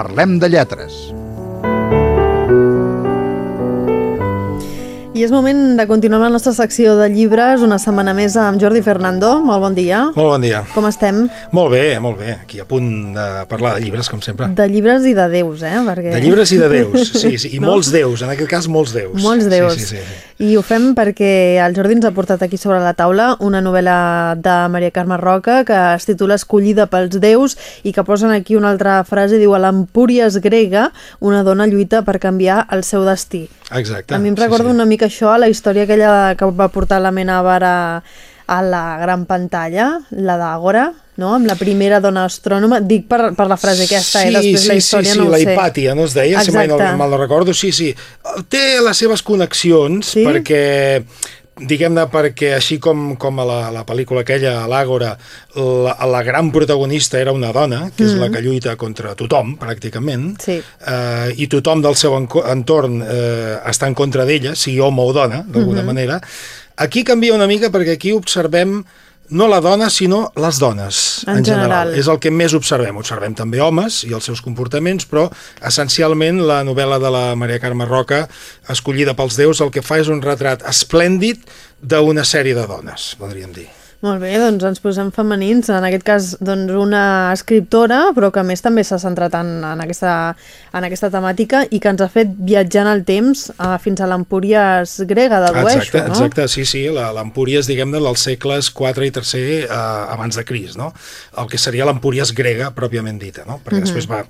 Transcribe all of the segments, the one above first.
Parlem de lletres. I és moment de continuar amb la nostra secció de llibres una setmana més amb Jordi Fernando. Molt bon dia. Molt bon dia. Com estem? Molt bé, molt bé. Aquí a punt de parlar de llibres, com sempre. De llibres i de déus, eh? Perquè... De llibres i de déus, sí, sí. I no? molts déus, en aquest cas molts déus. Molts déus. Sí, sí, sí, sí. I ho fem perquè el Jordi ens ha portat aquí sobre la taula una novel·la de Maria Carme Roca que es titula Escollida pels déus i que posen aquí una altra frase, diu a l'Empúries grega una dona lluita per canviar el seu destí. Exacte. A mi em recorda sí, sí. una mica això, la història aquella que va portar la Menavar a, a la gran pantalla, la d'Àgora, no? amb la primera dona astrònoma, dic per, per la frase aquesta, sí, eh? després sí, la història sí, sí, no ho la sé. Hipàtia, no es deia, si mai no, mal no recordo, sí, sí. Té les seves connexions, Sí? perquè diguem-ne perquè així com, com a la, la pel·lícula aquella, a l'Àgora, la, la gran protagonista era una dona, que és la que lluita contra tothom, pràcticament, Sí. eh, i tothom del seu entorn eh, està en contra d'ella, sigui home o dona, d'alguna manera. Aquí canvia una mica perquè aquí observem no la dona, sinó les dones, En general. És el que més observem. Observem també homes i els seus comportaments, però essencialment la novel·la de la Maria Carme Roca, escollida pels déus, el que fa és un retrat esplèndid d'una sèrie de dones, podríem dir. Molt bé, doncs ens posem femenins, en aquest cas doncs, una escriptora, però que a més també s'ha centrat en, en, aquesta, en aquesta temàtica i que ens ha fet viatjar en el temps uh, fins a l'Empúries grega, dedueixo, Exacte, no? exacte, sí, sí, la- l'Empúries, diguem-ne, dels segles 4 i 3 eh, abans de Cris, no? El que seria l'Empúries grega, pròpiament dita, no? Perquè després va,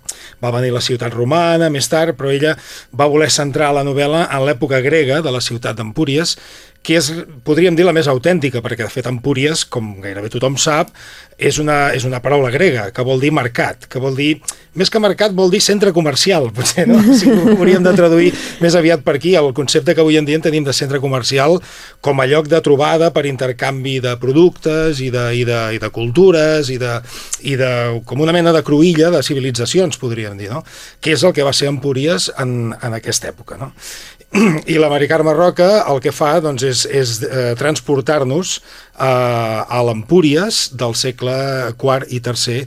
va venir la ciutat romana, més tard, però ella va voler centrar la novel·la en l'època grega de la ciutat d'Empúries, que és, podríem dir, la més autèntica, perquè, de fet, Empúries, com gairebé tothom sap, és una, és una paraula grega, que vol dir mercat, que vol dir, més que mercat, vol dir centre comercial, potser, no? Si ho hauríem de traduir més aviat per aquí, el concepte que avui en dia en tenim de centre comercial com a lloc de trobada per intercanvi de productes i de, i de, i de cultures i de, i de, com una mena de cruïlla de civilitzacions, podríem dir, no? Que és el que va ser Empúries en, en aquesta època, no? I la Mari Carme Roca el que fa doncs, és, és eh, transportar-nos eh, a l'Empúries del segle IV i III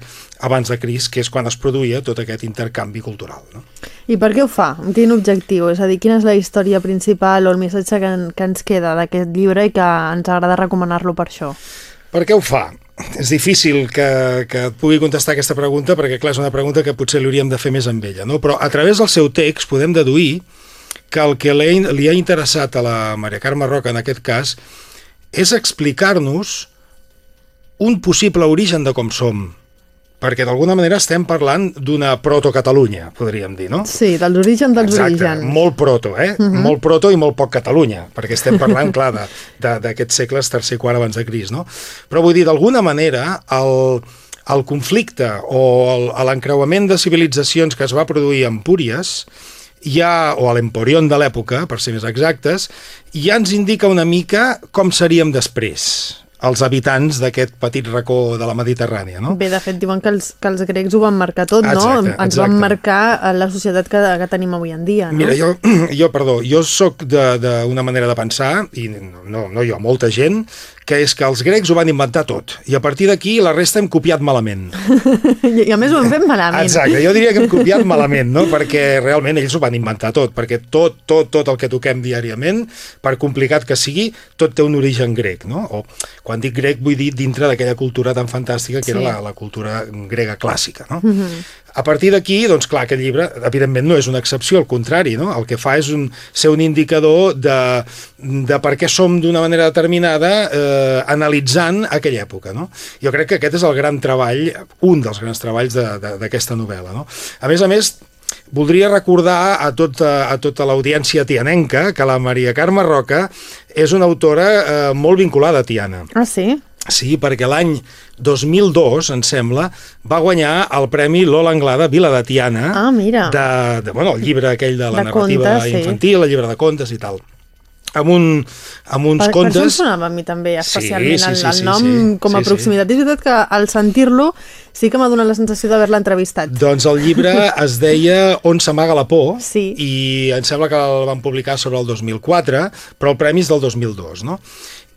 abans de Cris, que és quan es produïa tot aquest intercanvi cultural. No? I per què ho fa? Quin objectiu? És a dir, quina és la història principal o el missatge que, en, que ens queda d'aquest llibre i que ens agrada recomanar-lo per això? Per què ho fa? És difícil que, que et pugui contestar aquesta pregunta perquè, clar, és una pregunta que potser li hauríem de fer més amb ella, no? però a través del seu text podem deduir que el que li, li ha interessat a la Maria Carme Roca en aquest cas és explicar-nos un possible origen de com som, perquè d'alguna manera estem parlant d'una proto-Catalunya, podríem dir, no? Sí, dels orígens dels Exacte, orígens. molt proto, eh? Uh -huh. Molt proto i molt poc Catalunya, perquè estem parlant, clar, d'aquests segles tercer i quart abans de Cris, no? Però vull dir, d'alguna manera, el, el conflicte o l'encreuament de civilitzacions que es va produir a Empúries ja, o a l'Emporion de l'època, per ser més exactes, ja ens indica una mica com seríem després els habitants d'aquest petit racó de la Mediterrània, no? Bé, de fet, diuen que els, que els grecs ho van marcar tot, no? Exacte, Ens exacte. van marcar eh, la societat que, que tenim avui en dia, no? Mira, jo, jo perdó, jo sóc d'una manera de pensar, i no, no jo, molta gent, que és que els grecs ho van inventar tot, i a partir d'aquí la resta hem copiat malament. I, a més ho hem fet malament. Exacte, jo diria que hem copiat malament, no? perquè realment ells ho van inventar tot, perquè tot, tot, tot el que toquem diàriament, per complicat que sigui, tot té un origen grec, no? O quan dic grec vull dir dintre d'aquella cultura tan fantàstica que Sí. era la, la cultura grega clàssica, no? A partir d'aquí, doncs clar, aquest llibre, evidentment, no és una excepció, al contrari, no? El que fa és un, ser un indicador de, de per què som d'una manera determinada eh, analitzant aquella època, no? Jo crec que aquest és el gran treball, un dels grans treballs d'aquesta novel·la, no? A més a més, voldria recordar a tota, a tota l'audiència tianenca que la Maria Carme Roca és una autora eh, molt vinculada a Tiana. Ah, sí? Sí, perquè l'any 2002, em sembla, va guanyar el Premi Lola Anglada Vila de Tiana. Ah, mira. De, de, bueno, el llibre aquell de la De narrativa contes, sí. infantil, el llibre de contes i tal. Amb, un, amb uns Per, per això em contes... sonava a mi també, especialment sí, el, sí, el sí, nom sí. com a Sí, sí. proximitat. És veritat que al sentir-lo sí que m'ha donat la sensació d'haver-la entrevistat. Doncs el llibre es deia On s'amaga la por Sí. i em sembla que el van publicar sobre el 2004, però el premi és del 2002, no?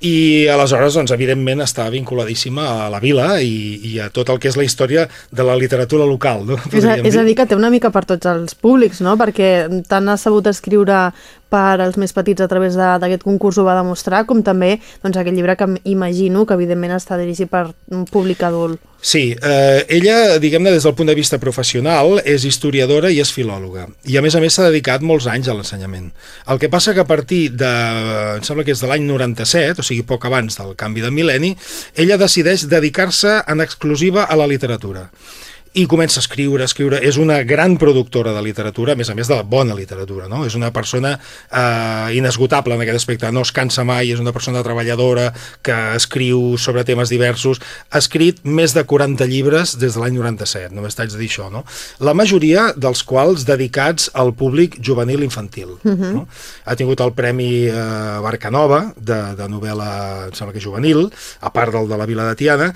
I aleshores, doncs, evidentment, està vinculadíssima a la vila i, i a tot el que és la història de la literatura local. No? És a, és a dir, que té una mica per tots els públics, no? Perquè tant ha sabut escriure per als més petits a través d'aquest concurs ho va demostrar, com també doncs, aquest llibre que imagino que evidentment està dirigit per un públic adult. Sí, eh, ella, diguem-ne, des del punt de vista professional, és historiadora i és filòloga. I a més a més s'ha dedicat molts anys a l'ensenyament. El que passa que a partir de, em sembla que és de l'any 97, o sigui, poc abans del canvi de mil·lenni, ella decideix dedicar-se en exclusiva a la literatura i comença a escriure, a escriure. És una gran productora de literatura, a més a més de la bona literatura, no? És una persona eh, inesgotable en aquest aspecte, no es cansa mai, és una persona treballadora que escriu sobre temes diversos. Ha escrit més de 40 llibres des de l'any 97, només t'haig de dir això, no? La majoria dels quals dedicats al públic juvenil infantil. Uh -huh. no? Ha tingut el Premi eh, Barcanova de, de novel·la, em sembla que juvenil, a part del de la Vila de Tiana,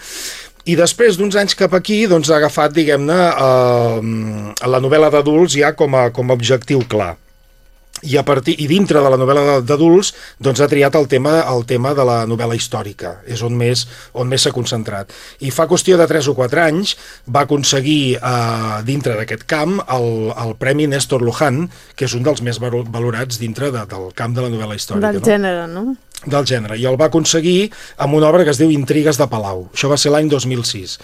i després d'uns anys cap aquí doncs, ha agafat, diguem-ne, eh, la novel·la d'adults ja com a, com a objectiu clar i a partir i dintre de la novel·la d'adults doncs ha triat el tema el tema de la novel·la històrica, és on més on més s'ha concentrat. I fa qüestió de 3 o 4 anys va aconseguir eh, dintre d'aquest camp el, el Premi Néstor Luján, que és un dels més valorats dintre de, del camp de la novel·la històrica. Del no? gènere, no? Del gènere, i el va aconseguir amb una obra que es diu Intrigues de Palau. Això va ser l'any 2006.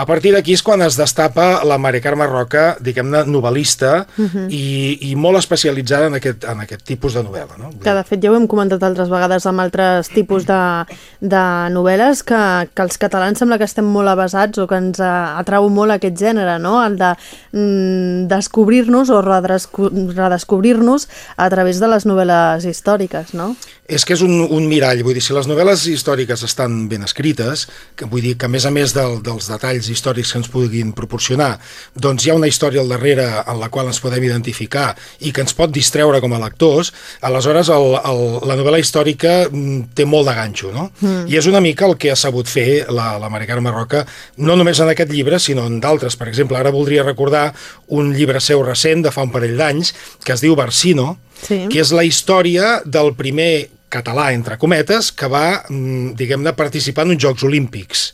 A partir d'aquí és quan es destapa la Mare Carme Roca, diguem-ne, novel·lista uh -huh. i, i molt especialitzada en aquest, en aquest tipus de novel·la. No? Que de fet ja ho hem comentat altres vegades amb altres tipus de, de novel·les que, que els catalans sembla que estem molt avasats o que ens atrau molt aquest gènere, no? el de mm, descobrir-nos o redescobrir-nos a través de les novel·les històriques. No? És que és un, un un mirall, vull dir, si les novel·les històriques estan ben escrites, que vull dir que a més a més del, dels detalls històrics que ens puguin proporcionar, doncs hi ha una història al darrere en la qual ens podem identificar i que ens pot distreure com a lectors, aleshores el, el, la novel·la històrica mm, té molt de ganxo, no? Mm. I és una mica el que ha sabut fer la, la Mare Carme Roca, no només en aquest llibre, sinó en d'altres. Per exemple, ara voldria recordar un llibre seu recent, de fa un parell d'anys, que es diu Barsino, sí. que és la història del primer català, entre cometes, que va, mm, diguem-ne, participar en uns Jocs Olímpics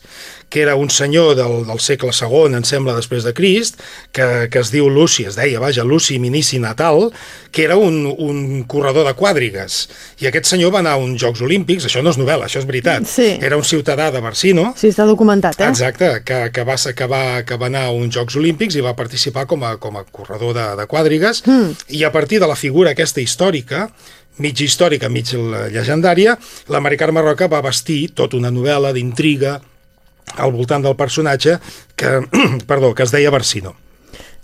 que era un senyor del, del segle II, em sembla, després de Crist, que, que es diu Luci, es deia, vaja, Luci Minici Natal, que era un, un corredor de quàdrigues. I aquest senyor va anar a uns Jocs Olímpics, això no és novel·la, això és veritat. Sí. Era un ciutadà de Barsino. Sí, està documentat, eh? Exacte, que, que, va, que, va, que va anar a uns Jocs Olímpics i va participar com a, com a corredor de, de quàdrigues, mm. i a partir de la figura aquesta històrica, mig històrica, mig llegendària, la Mari Carme Roca va vestir tota una novel·la d'intriga al voltant del personatge que, perdó, que es deia Barsino.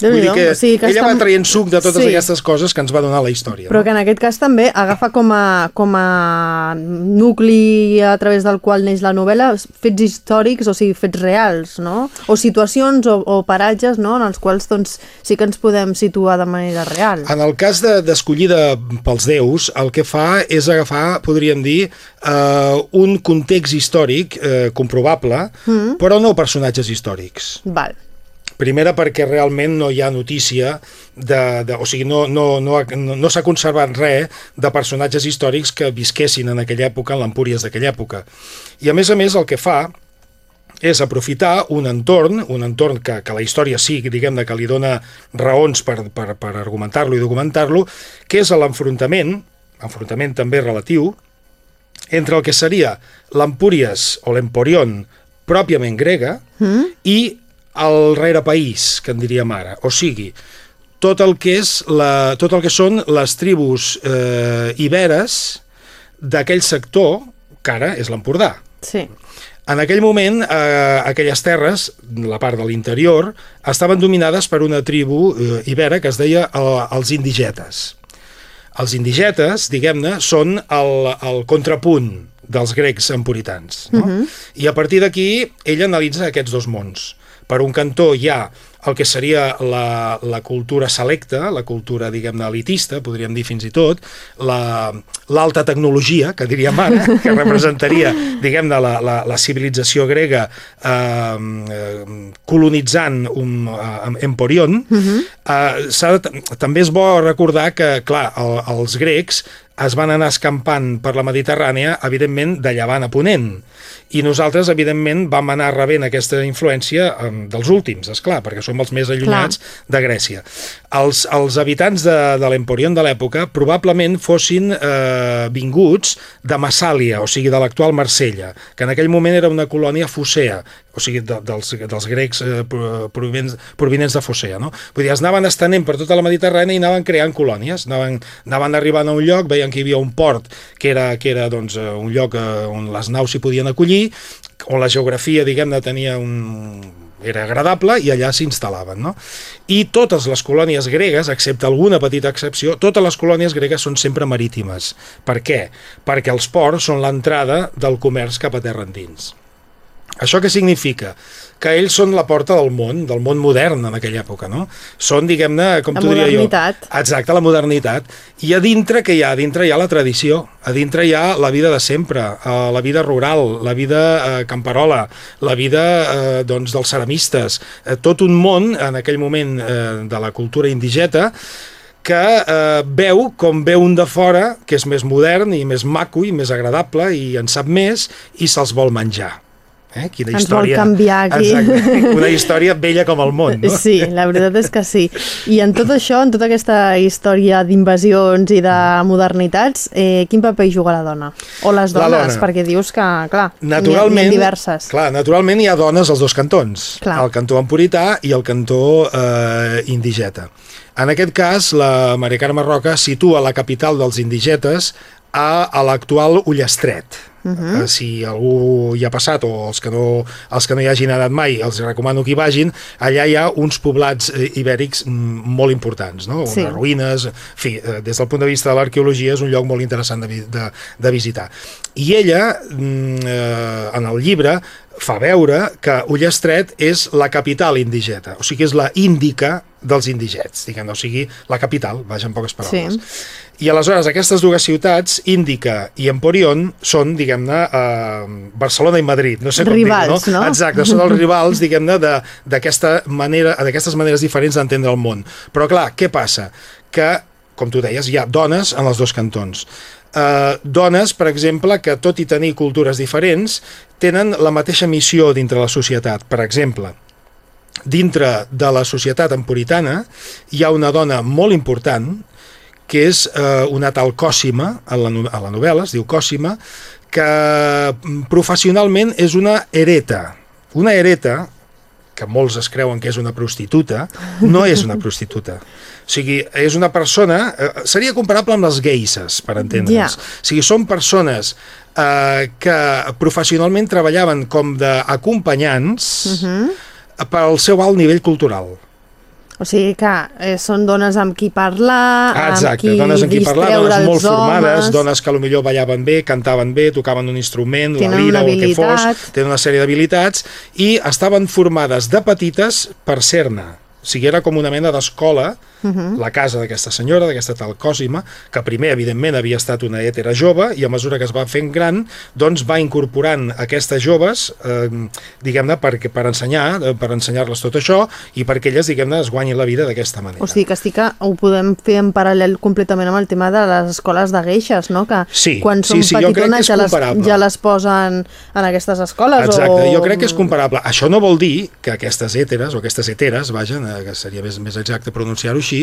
Vull dir que, o sigui que ella està... va traient suc de totes sí. aquestes coses que ens va donar la història. Però no? que en aquest cas també agafa com a, com a nucli a través del qual neix la novel·la fets històrics, o sigui, fets reals, no? O situacions o, o paratges no? en els quals doncs, sí que ens podem situar de manera real. En el cas d'escollida de, pels déus, el que fa és agafar, podríem dir, eh, un context històric eh, comprovable, mm. però no personatges històrics. Val. Primera perquè realment no hi ha notícia, de, de, o sigui, no, no, no, no, s'ha conservat res de personatges històrics que visquessin en aquella època, en l'Empúries d'aquella època. I a més a més el que fa és aprofitar un entorn, un entorn que, que la història sí, diguem-ne, que li dona raons per, per, per argumentar-lo i documentar-lo, que és l'enfrontament, enfrontament també relatiu, entre el que seria l'Empúries o l'Emporion pròpiament grega mm. i el rerepaís, que en diríem ara. O sigui, tot el que, és la, tot el que són les tribus eh, iberes d'aquell sector que ara és l'Empordà. Sí. En aquell moment, eh, aquelles terres, la part de l'interior, estaven dominades per una tribu eh, ibera que es deia el, els indigetes. Els indigetes, diguem-ne, són el, el contrapunt dels grecs empuritans. No? Uh mhm. -huh. I a partir d'aquí, ell analitza aquests dos mons per un cantó hi ha el que seria la, la cultura selecta, la cultura, diguem-ne, elitista, podríem dir fins i tot, l'alta la, tecnologia, que diríem ara, que representaria, diguem-ne, la, la, la civilització grega eh, colonitzant un eh, Emporion, uh -huh. eh, de, també és bo recordar que, clar, el, els grecs es van anar escampant per la Mediterrània, evidentment, de llevant a ponent i nosaltres, evidentment, vam anar rebent aquesta influència eh, dels últims, és clar, perquè som els més allunyats clar. de Grècia. Els, els habitants de, de l'Emporion de l'època probablement fossin eh, vinguts de Massàlia, o sigui, de l'actual Marsella, que en aquell moment era una colònia fosea, o sigui, de, dels, dels grecs eh, provinents, provinents de Fosea, no? Vull dir, es anaven estenent per tota la Mediterrània i anaven creant colònies, anaven, anaven arribant a un lloc, veien que hi havia un port que era, que era doncs, eh, un lloc eh, on les naus s'hi podien acollir, on la geografia, diguem-ne, tenia un era agradable i allà s'instal·laven. No? I totes les colònies gregues, excepte alguna petita excepció, totes les colònies gregues són sempre marítimes. Per què? Perquè els ports són l'entrada del comerç cap a terra endins. Això què significa? Que ells són la porta del món, del món modern en aquella època, no? Són, diguem-ne, com t'ho diria jo... Exacte, la modernitat. I a dintre què hi ha? A dintre hi ha la tradició, a dintre hi ha la vida de sempre, eh, la vida rural, la vida eh, camperola, la vida eh, doncs, dels ceramistes, eh, tot un món, en aquell moment eh, de la cultura indigeta, que eh, veu com veu un de fora, que és més modern i més maco i més agradable i en sap més, i se'ls vol menjar. Eh? Quina Ens història... vol canviar aquí. Exacte. Una història vella com el món, no? Sí, la veritat és que sí. I en tot això, en tota aquesta història d'invasions i de modernitats, eh, quin paper hi juga la dona? O les dones? Dona. Perquè dius que, clar, naturalment, hi ha, diverses. Clar, naturalment hi ha dones als dos cantons. Clar. El cantó empurità i el cantó eh, indigeta. En aquest cas, la Maria Carme Roca situa la capital dels indigetes a, a l'actual Ullestret. Uh -huh. uh, si algú hi ha passat o els que, no, els que no hi hagin anat mai els recomano que hi vagin allà hi ha uns poblats eh, ibèrics molt importants, no? Sí. unes ruïnes en fi, eh, des del punt de vista de l'arqueologia és un lloc molt interessant de, de, de visitar i ella mm, eh, en el llibre fa veure que Ullestret és la capital indigeta, o sigui, és la índica dels indigets, diguem o sigui, la capital, vaja, en poques paraules. Sí. I aleshores aquestes dues ciutats, Índica i Emporion, són, diguem-ne, eh, Barcelona i Madrid, no sé com rivals, dir no? no? Exacte, són els rivals, diguem-ne, d'aquesta manera, d'aquestes maneres diferents d'entendre el món. Però clar, què passa? Que, com tu deies, hi ha dones en els dos cantons. Uh, dones, per exemple, que tot i tenir cultures diferents, tenen la mateixa missió dintre la societat. Per exemple, dintre de la societat empuritana hi ha una dona molt important que és eh, una tal Còssima, a la, a la novel·la es diu Còssima, que mm, professionalment és una hereta. Una hereta, que molts es creuen que és una prostituta, no és una prostituta. O sigui, és una persona... Eh, seria comparable amb les geises, per entendre'ns. Yeah. O sigui, són persones eh, que professionalment treballaven com d'acompanyants uh mhm. -huh pel seu alt nivell cultural. O sigui que eh, són dones amb qui parlar, Exacte, amb qui dones amb qui parlar, dones molt formades, homes. dones que millor ballaven bé, cantaven bé, tocaven un instrument, tenen la lira o el que fos, tenen una sèrie d'habilitats i estaven formades de petites per ser-ne. O sigui, era com una mena d'escola uh -huh. la casa d'aquesta senyora, d'aquesta tal Còsima, que primer, evidentment, havia estat una ètera jove i a mesura que es va fent gran, doncs va incorporant aquestes joves, eh, diguem-ne, per, per ensenyar, eh, per ensenyar-les tot això i perquè elles, diguem-ne, es guanyin la vida d'aquesta manera. O sigui, que estic que ho podem fer en paral·lel completament amb el tema de les escoles de geixes, no? Que sí, quan són sí, sí, petitones ja les, ja les posen en aquestes escoles. Exacte, o... jo crec que és comparable. Això no vol dir que aquestes èteres, o aquestes heteres, vaja, eh, que seria més, més exacte pronunciar-ho així,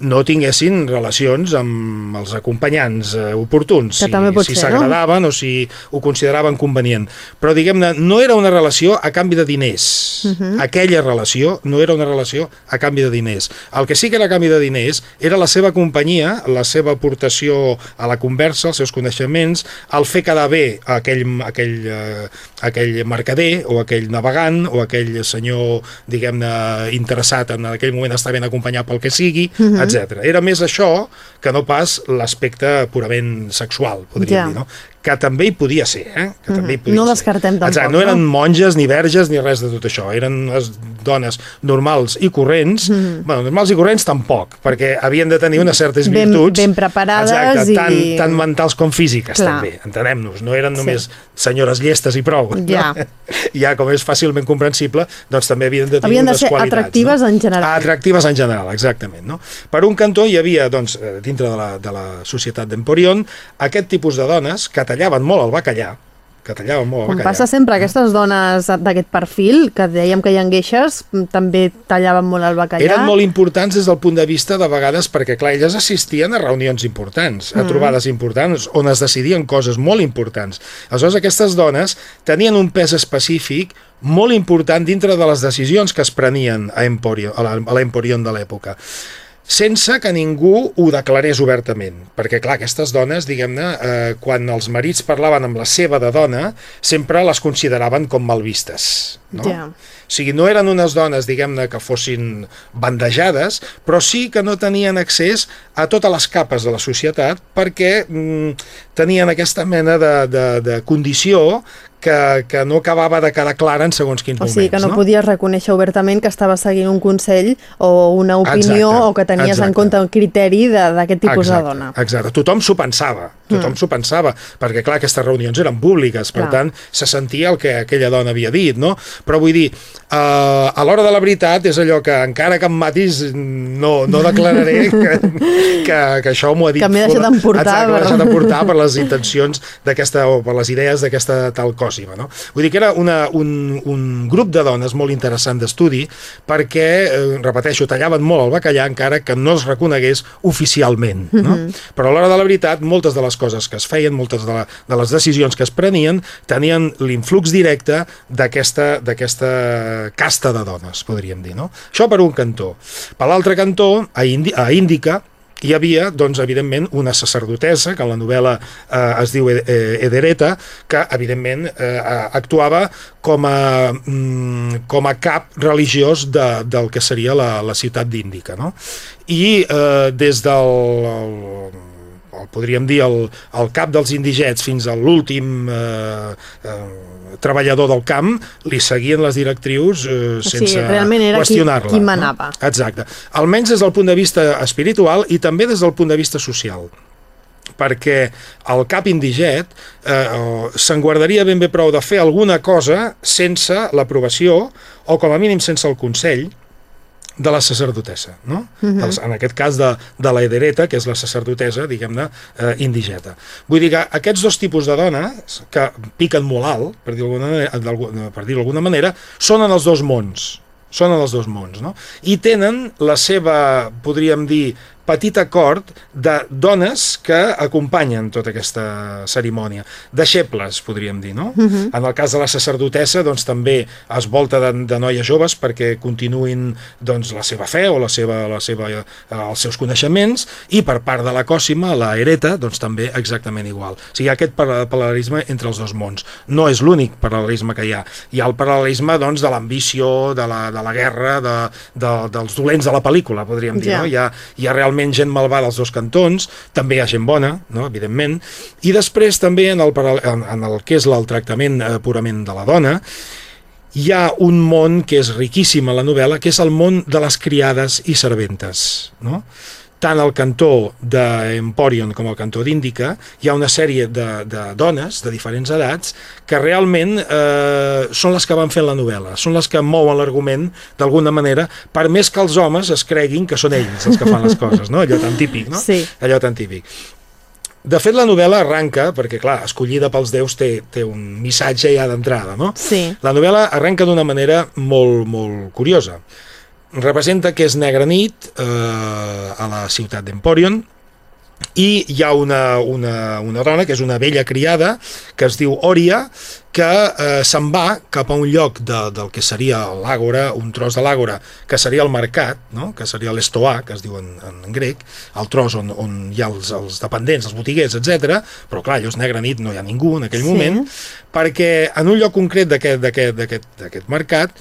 no tinguessin relacions amb els acompanyants eh, oportuns, que si s'agradaven no? o si ho consideraven convenient. Però, diguem-ne, no era una relació a canvi de diners. Uh mhm. -huh. Aquella relació no era una relació a canvi de diners. El que sí que era a canvi de diners era la seva companyia, la seva aportació a la conversa, els seus coneixements, el fer quedar bé aquell, aquell, uh, aquell mercader o aquell navegant o aquell senyor, diguem-ne, interessat en aquell moment estar ben acompanyat pel que sigui, uh -huh. etc. Era més això que no pas l'aspecte purament sexual, podríem ja. dir, no? Que també hi podia ser, eh? Que també hi Mhm. podia No ser. descartem tampoc, Exacte, no no? eren monges ni verges ni res de tot això, eren les dones normals i corrents, Mhm. bueno, normals i corrents tampoc, perquè havien de tenir unes certes Ben- virtuts. ben preparades Exacte, i- tant, tant mentals com físiques Clar. també, entenem-nos, no eren només senyores llestes i prou. Ja. No? ja, com és fàcilment comprensible, doncs també havien de tenir Havien de unes ser qualitats. atractives no? en general. Atractives en general, exactament. No? Per un cantó hi havia, doncs, eh, dintre de la, de la societat d'Emporion, aquest tipus de dones que tallaven molt el bacallà, que tallaven molt el Com bacallà. passa sempre, aquestes dones d'aquest perfil, que dèiem que hi ha engueixes, també tallaven molt el bacallà. Eren molt importants des del punt de vista de vegades perquè, clar, elles assistien a reunions importants, Mm. a trobades importants, on es decidien coses molt importants. Aleshores, aquestes dones tenien un pes específic molt important dintre de les decisions que es prenien a Emporio, a la- a l'Emporion de l'època sense que ningú ho declarés obertament. Perquè, clar, aquestes dones, diguem-ne, eh, quan els marits parlaven amb la seva de dona, sempre les consideraven com mal vistes. No? Ja. O sigui, no eren unes dones, diguem-ne, que fossin bandejades, però sí que no tenien accés a totes les capes de la societat perquè mm, tenien aquesta mena de, de, de condició que, que no acabava de quedar clara en segons quins O moments. sigui, que no, no? podies reconèixer obertament que estava seguint un consell o una opinió Exacte, o que tenies en exacte. compte un criteri de- d'aquest tipus exacte, de dona. Mm. Exacte, tothom s'ho pensava, tothom s'ho pensava, perquè clar, aquestes reunions eren públiques, per Clar. tant, se sentia el que aquella dona havia dit, no? Però vull dir, uh, a l'hora de la veritat és allò que encara que em matis no, no declararé que, que, que això m'ho ha dit... Que m'he deixat emportar Exacte, m'he deixat emportar per les intencions d'aquesta, o per les idees d'aquesta tal còsima, no? Vull dir que era una, un, un grup de dones molt interessant d'estudi perquè, eh, repeteixo, tallaven molt el bacallà encara que no es reconegués oficialment, no? Però a l'hora de la veritat, moltes de les coses que es feien, moltes de, la, de les decisions que es prenien, tenien l'influx directe d'aquesta d'aquesta casta de dones, podríem dir, no? Això per un cantó. Per l'altre cantó, a, Indi a Índica, hi havia, doncs, evidentment, una sacerdotessa, que en la novel·la eh, es diu eh, Edereta, que, evidentment, eh, actuava com a, mm, com a cap religiós de, del que seria la, la ciutat d'Índica, no? I eh, des del... El, el, podríem dir el, el cap dels indigets fins a l'últim eh, eh, treballador del camp li seguien les directrius eh, sense realment era qui- qüestionar-la. qui manava. No? Exacte. Almenys des del punt de vista espiritual i també des del punt de vista social perquè el cap indiget eh, se'n guardaria ben bé prou de fer alguna cosa sense l'aprovació o com a mínim sense el consell de la sacerdotessa, no? Uh -huh. Els, en aquest cas de, de la Edereta, que és la sacerdotessa, diguem-ne, eh, indigeta. Vull dir que aquests dos tipus de dones, que piquen molt alt, per dir-ho dir per dir d'alguna manera, són en els dos mons, són en els dos mons, no? I tenen la seva, podríem dir, petit acord de dones que acompanyen tota aquesta cerimònia. Deixebles, podríem dir, no? Uh -huh. En el cas de la sacerdotessa, doncs també es volta de, de noies joves perquè continuïn doncs, la seva fe o la seva, la seva, eh, els seus coneixements i per part de la còssima, la hereta, doncs també exactament igual. O sigui, hi ha aquest paral- paral·lelisme entre els dos mons. No és l'únic paral·lelisme que hi ha. Hi ha el paral·lelisme doncs, de l'ambició, de, la, de la guerra, de, de, dels dolents de la pel·lícula, podríem dir. Ja. No? Hi, ha, hi ha realment gent malvada als dos cantons, també hi ha gent bona, no? evidentment, i després també en el, en, en el que és el tractament eh, purament de la dona, hi ha un món que és riquíssim a la novel·la, que és el món de les criades i serventes, no? Tant al cantó d'Emporion com al cantó d'Índica, hi ha una sèrie de, de dones de diferents edats que realment eh, són les que van fent la novel·la, són les que mouen l'argument d'alguna manera, per més que els homes es creguin que són ells els que fan les coses, no? allò tan típic, no? Sí. allò tan típic. De fet, la novel·la arranca, perquè, clar, escollida pels déus té, té un missatge ja d'entrada, no? Sí. La novel·la arrenca d'una manera molt, molt curiosa. Representa que és negra nit eh, a la ciutat d'Emporion i hi ha una, una, una dona que és una vella criada que es diu Òria que eh, se'n va cap a un lloc de, del que seria l'àgora, un tros de l'àgora que seria el mercat, no? que seria l'estoà, que es diu en, en grec, el tros on, on hi ha els, els dependents, els botiguers, etc. però clar, allò és negra nit, no hi ha ningú en aquell Sí. moment, perquè en un lloc concret d'aquest- mercat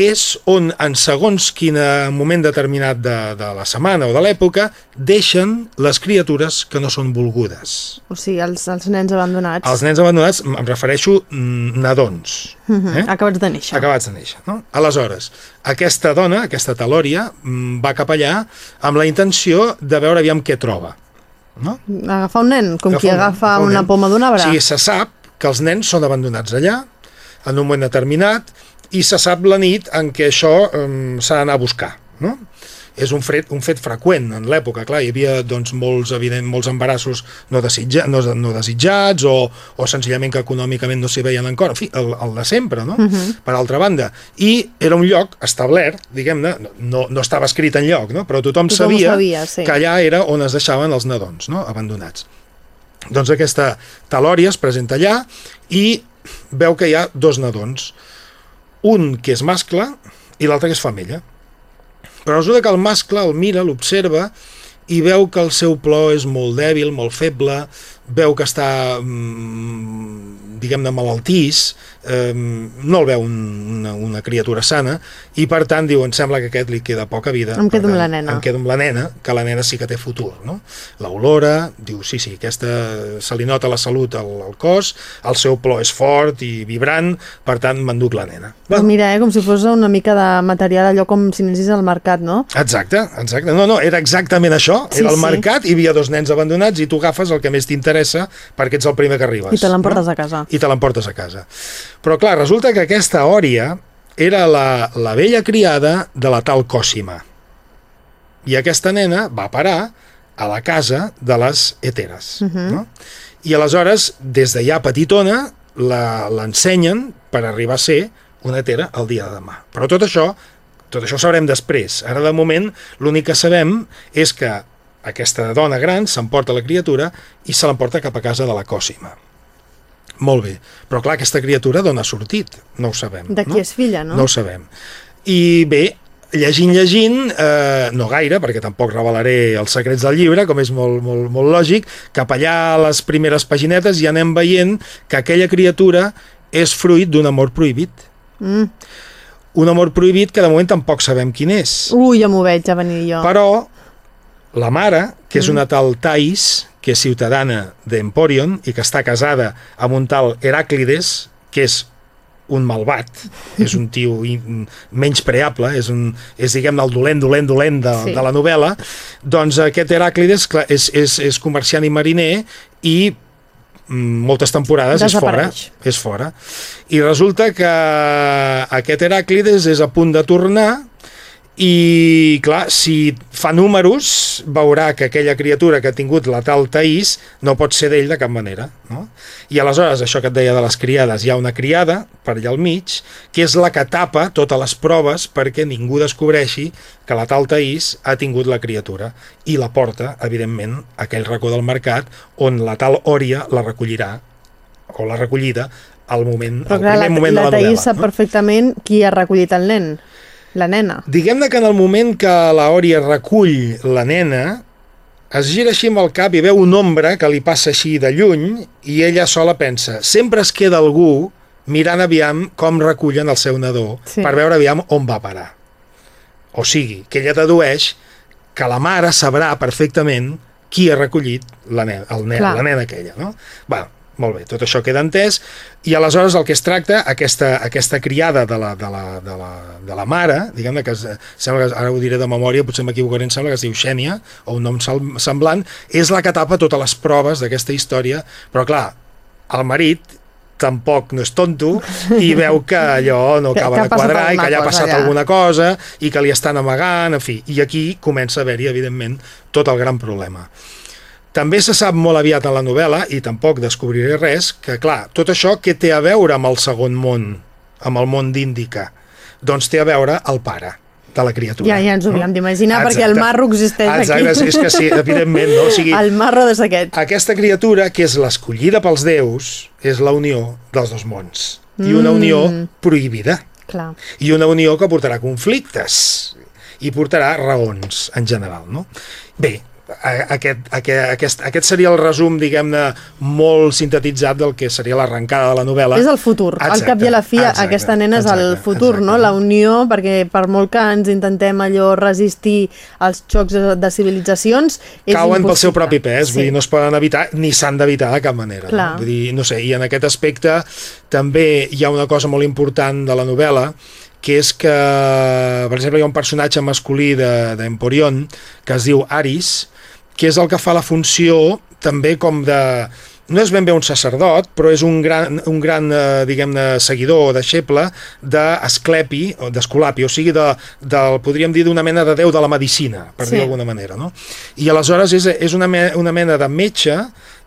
és on, en segons quin moment determinat de, de la setmana o de l'època, deixen les criatures que no són volgudes. O sigui, els, els nens abandonats. Els nens abandonats, em refereixo mm, nadons. Uh -huh. eh? Acabats de néixer. Acabats de néixer. No? Aleshores, aquesta dona, aquesta talòria, mm, va cap allà amb la intenció de veure aviam què troba. No? Agafar un nen, com Agafar qui un nen, agafa un una poma d'un O arbre. sigui, se sap que els nens són abandonats allà, en un moment determinat, i se sap la nit en què això um, s'ha d'anar a buscar. No? És un fet, un fet freqüent en l'època, clar, hi havia doncs, molts, evident, molts embarassos no, desitja, no, no desitjats o, o senzillament que econòmicament no s'hi veien encara, en fi, el, el de sempre, no? Uh -huh. per altra banda. I era un lloc establert, diguem-ne, no, no estava escrit en lloc, no? però tothom, Tothom ho sabia, sabia, sí. que allà era on es deixaven els nadons, no? abandonats. Doncs aquesta talòria es presenta allà i veu que hi ha dos nadons, un que és mascle i l'altre que és femella. Però resulta que el mascle el mira, l'observa i veu que el seu plor és molt dèbil, molt feble, veu que està, mm, diguem-ne, malaltís, eh, no el veu un, una, una criatura sana, i per tant diu, em sembla que aquest li queda poca vida. Em quedo per amb tant, la nena. Em quedo amb la nena, que la nena sí que té futur, no? L'olora, diu, sí, sí, aquesta se li nota la salut al, al cos, el seu plor és fort i vibrant, per tant, m'enduc la nena. Però mira, eh, com si fos una mica de material allò com si anessis al mercat, no? Exacte, exacte. No, no, era exactament això. Sí, era al sí. mercat, hi havia dos nens abandonats i tu agafes el que més t'interessa perquè ets el primer que arribes. I te l'emportes no? a casa. I te l'emportes a casa. Però clar, resulta que aquesta òria era la, la vella criada de la tal Còssima. I aquesta nena va parar a la casa de les heteres. Uh -huh. no? I aleshores, des de ja petitona, la- l'ensenyen per arribar a ser una hetera el dia de demà. Però tot això, tot això ho sabrem després. Ara, de moment, l'únic que sabem és que aquesta dona gran s'emporta la criatura i se l'emporta cap a casa de la Còssima. Molt bé. Però clar, aquesta criatura d'on ha sortit? No ho sabem. De qui no? és filla, no? No ho sabem. I bé, llegint, llegint, eh, no gaire, perquè tampoc revelaré els secrets del llibre, com és molt, molt, molt lògic, cap allà a les primeres paginetes ja anem veient que aquella criatura és fruit d'un amor prohibit. Mm. Un amor prohibit que de moment tampoc sabem quin és. Ui, ja m'ho veig, ja venir jo. Però la mare, que és una tal Thais, que és ciutadana d'Emporion i que està casada amb un tal Heràclides, que és un malvat, és un tio menys preable, és, un, és diguem-ne el dolent, dolent, dolent de, Sí. de la novel·la, doncs aquest Heràclides clar, és, és, és comerciant i mariner i mm, moltes temporades és fora, és fora. I resulta que aquest Heràclides és a punt de tornar i, clar, si fa números, veurà que aquella criatura que ha tingut la tal Taís no pot ser d'ell de cap manera. No? I aleshores, això que et deia de les criades, hi ha una criada per allà al mig, que és la que tapa totes les proves perquè ningú descobreixi que la tal Taís ha tingut la criatura i la porta, evidentment, a aquell racó del mercat on la tal Òria la recollirà, o la recollida, al moment, Però al clar, primer la, moment la de la Taís novel·la. sap perfectament qui ha recollit el nen, la nena. Diguem-ne que en el moment que la Òria recull la nena, es gira així amb el cap i veu un ombra que li passa així de lluny i ella sola pensa, sempre es queda algú mirant aviam com recullen el seu nadó Sí. per veure aviam on va parar. O sigui, que ella dedueix que la mare sabrà perfectament qui ha recollit la nena, el nen, Clar. la nena aquella. No? Bueno, molt bé, tot això queda entès i aleshores el que es tracta, aquesta, aquesta criada de la, de la, de la, de la mare, diguem-ne que es, sembla que, ara ho diré de memòria, potser m'equivocaré, em sembla que es diu Xènia, o un nom semblant, és la que tapa totes les proves d'aquesta història, però clar, el marit tampoc no és tonto i veu que allò no acaba que de quadrar i que allà ha passat allà. alguna cosa i que li estan amagant, en fi, i aquí comença a haver-hi, evidentment, tot el gran problema. També se sap molt aviat en la novel·la, i tampoc descobriré res, que clar, tot això què té a veure amb el segon món, amb el món d'Índica? Doncs té a veure el pare de la criatura. Ja, ja ens ho havíem d'imaginar, perquè el Exacte. marro existeix Exacte, aquí. és que sí, evidentment, no? O sigui, El marro de saquet. aquesta criatura, que és l'escollida pels déus, és la unió dels dos mons. I una Mm. unió prohibida. Clar. I una unió que portarà conflictes i portarà raons, en general, no? Bé, aquest, aquest, aquest, aquest seria el resum, diguem-ne, molt sintetitzat del que seria l'arrencada de la novel·la. És el futur. Exacte, Al cap i a la fi, exacte, aquesta nena és exacte, el futur, exacte, no? La unió, perquè per molt que ens intentem allò resistir als xocs de civilitzacions, és Cauen impossible. pel seu propi pes, sí. vull dir, no es poden evitar ni s'han d'evitar de cap manera. Clar. No? Vull dir, no sé, i en aquest aspecte també hi ha una cosa molt important de la novel·la, que és que, per exemple, hi ha un personatge masculí d'Emporion que es diu Aris, que és el que fa la funció també com de no és ben bé un sacerdot, però és un gran, un gran eh, diguem-ne, seguidor o deixeble d'Esclepi, o d'Escolapi, o sigui, de, del, podríem dir, d'una mena de déu de la medicina, per sí. dir d'alguna manera. No? I aleshores és, és una, me, una mena de metge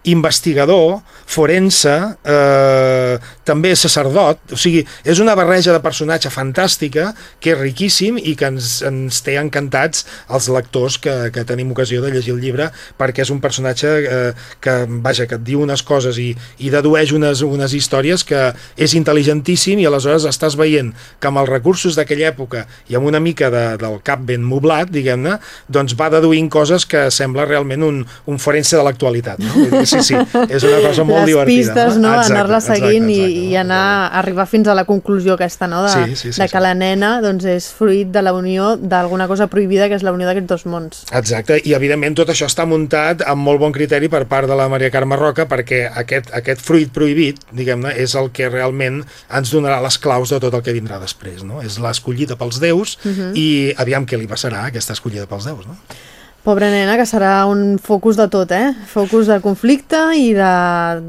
investigador, forense, eh, també sacerdot, o sigui, és una barreja de personatge fantàstica que és riquíssim i que ens, ens té encantats els lectors que, que tenim ocasió de llegir el llibre perquè és un personatge eh, que, vaja, que et diu unes coses i, i dedueix unes, unes històries que és intel·ligentíssim i aleshores estàs veient que amb els recursos d'aquella època i amb una mica de, del cap ben moblat, diguem-ne, doncs va deduint coses que sembla realment un, un forense de l'actualitat, no? Sí, sí, és una cosa molt Les divertida. pistes, no? no? Anar-la seguint exacte, exacte, i, i anar a arribar fins a la conclusió aquesta, no? De, sí, sí, sí, de que sí. la nena doncs, és fruit de la unió d'alguna cosa prohibida, que és la unió d'aquests dos mons. Exacte, i evidentment tot això està muntat amb molt bon criteri per part de la Maria Carme Roca, perquè aquest, aquest fruit prohibit, diguem-ne, és el que realment ens donarà les claus de tot el que vindrà després, no? És l'escollida pels déus uh mhm. -huh. i aviam què li passarà aquesta escollida pels déus, no? Pobra nena, que serà un focus de tot, eh? Focus de conflicte i de,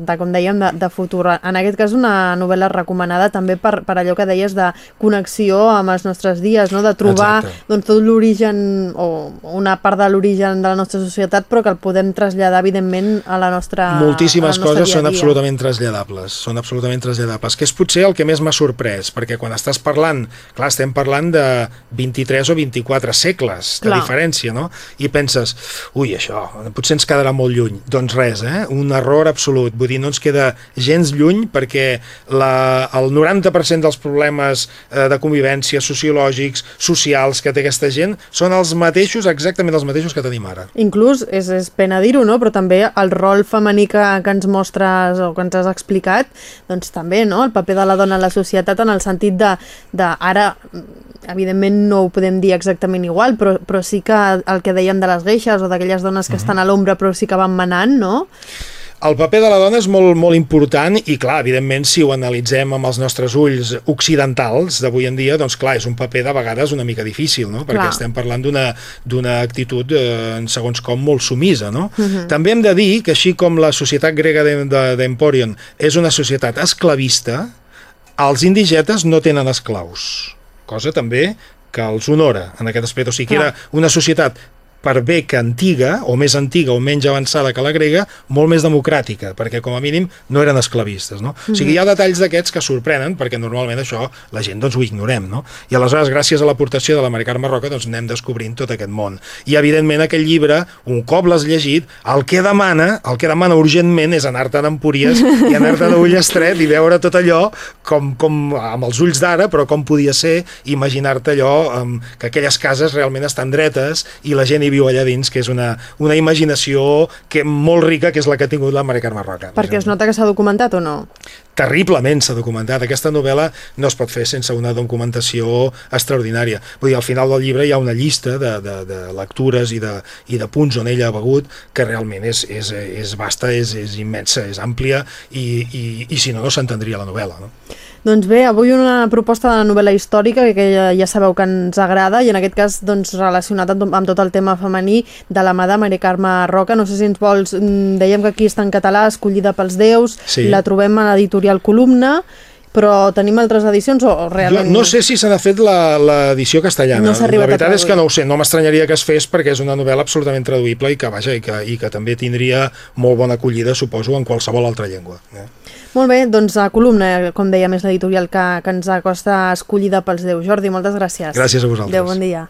de com dèiem, de, de futur. En aquest cas, una novel·la recomanada també per, per allò que deies de connexió amb els nostres dies, no? de trobar doncs, tot l'origen o una part de l'origen de la nostra societat, però que el podem traslladar, evidentment, a la nostra Moltíssimes coses dia -dia. són absolutament traslladables, són absolutament traslladables, que és potser el que més m'ha sorprès, perquè quan estàs parlant, clar, estem parlant de 23 o 24 segles de clar. diferència, no? I penses, ui, això, potser ens quedarà molt lluny. Doncs res, eh? un error absolut. Vull dir, no ens queda gens lluny perquè la, el 90% dels problemes eh, de convivència sociològics, socials que té aquesta gent són els mateixos, exactament els mateixos que tenim ara. Inclús, és, és pena dir-ho, no? però també el rol femení que, que ens mostres o que ens has explicat, doncs també, no? el paper de la dona a la societat en el sentit de, de ara evidentment no ho podem dir exactament igual, però, però sí que el que dèiem de les geixes o d'aquelles dones que uh -huh. estan a l'ombra però sí que van manant, no? El paper de la dona és molt, molt important i, clar, evidentment, si ho analitzem amb els nostres ulls occidentals d'avui en dia, doncs, clar, és un paper de vegades una mica difícil, no? Perquè clar. estem parlant d'una actitud, eh, en segons com, molt sumisa, no? Uh -huh. També hem de dir que, així com la societat grega d'Emporion és una societat esclavista, els indigetes no tenen esclaus cosa també que els honora en aquest aspecte. O sigui, que era una societat per bé que antiga, o més antiga o menys avançada que la grega, molt més democràtica, perquè com a mínim no eren esclavistes. No? Mm -hmm. O sigui, hi ha detalls d'aquests que sorprenen, perquè normalment això la gent doncs, ho ignorem. No? I aleshores, gràcies a l'aportació de la Mari Carme Roca, doncs, anem descobrint tot aquest món. I, evidentment, aquell llibre, un cop l'has llegit, el que demana, el que demana urgentment és anar-te d'Empúries i anar-te d'ull estret i veure tot allò com, com amb els ulls d'ara, però com podia ser, imaginar-te allò, um, que aquelles cases realment estan dretes i la gent hi viu allà dins, que és una, una imaginació que molt rica, que és la que ha tingut la Mare Carme Roca. Perquè es nota que s'ha documentat o no? terriblement s'ha documentat. Aquesta novel·la no es pot fer sense una documentació extraordinària. Vull dir, al final del llibre hi ha una llista de, de, de lectures i de, i de punts on ella ha begut que realment és, és, és vasta, és, és immensa, és àmplia i, i, i si no, no s'entendria la novel·la. No? Doncs bé, avui una proposta de novel·la històrica que ja, ja sabeu que ens agrada i en aquest cas doncs, relacionat amb, tot el tema femení de la mà de Maria Carme Roca. No sé si ens vols... Mm, dèiem que aquí està en català, escollida pels déus, sí. la trobem a l'editorial Columna, però tenim altres edicions o realment... Jo no sé si se n'ha fet l'edició castellana. No la veritat és que no ho sé, no m'estranyaria que es fes perquè és una novel·la absolutament traduïble i que, vaja, i que, i que també tindria molt bona acollida, suposo, en qualsevol altra llengua. Eh? Molt bé, doncs la columna, com dèiem, és l'editorial que, que ens acosta escollida pels déus. Jordi, moltes gràcies. Gràcies a vosaltres. Adéu, bon dia.